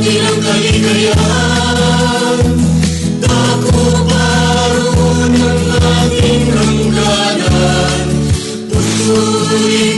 atin ang kaligayahan Dako paroon ang ating hangganan Patuloy